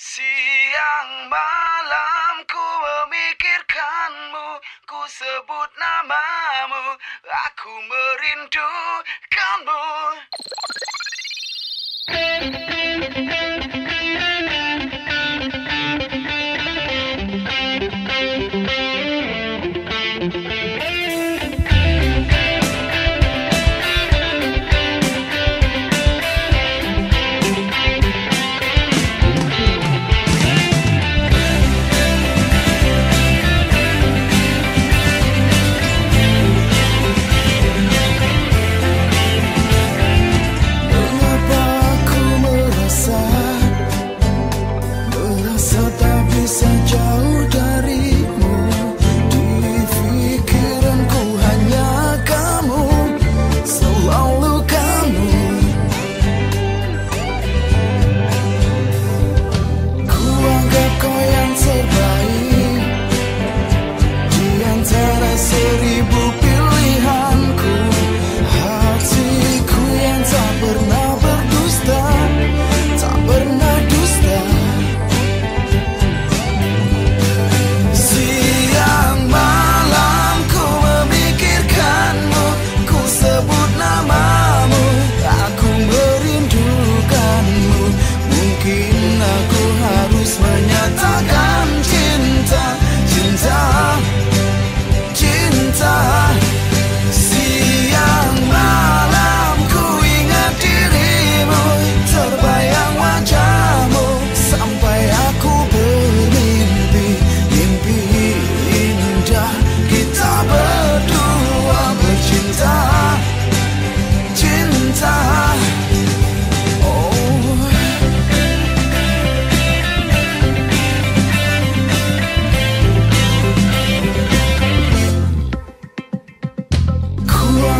Siang malam ku memikirkanmu Ku sebut namamu. Aku merindukanmu.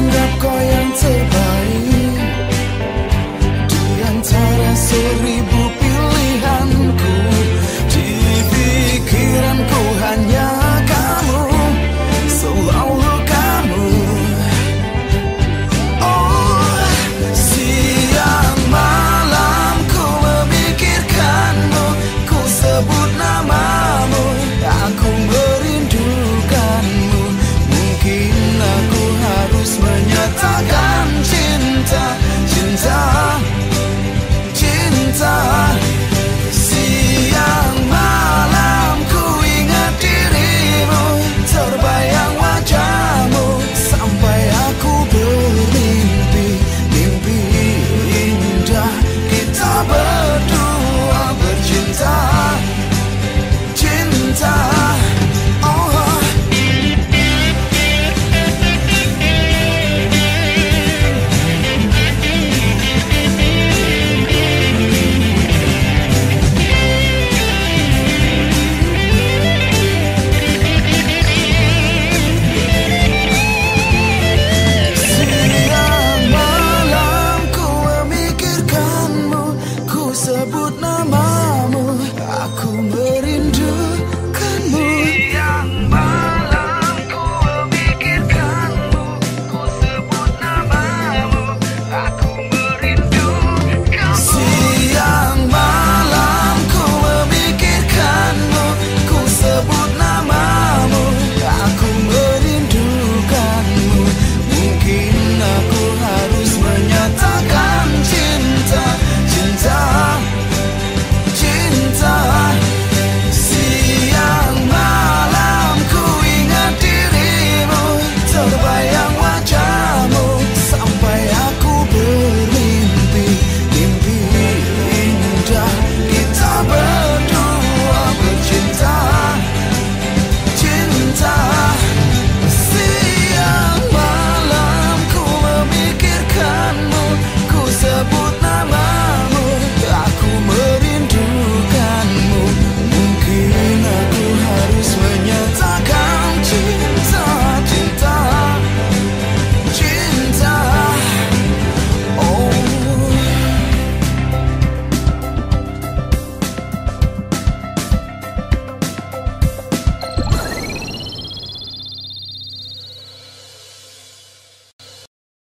anggapkau yang terbaik di antara seribu.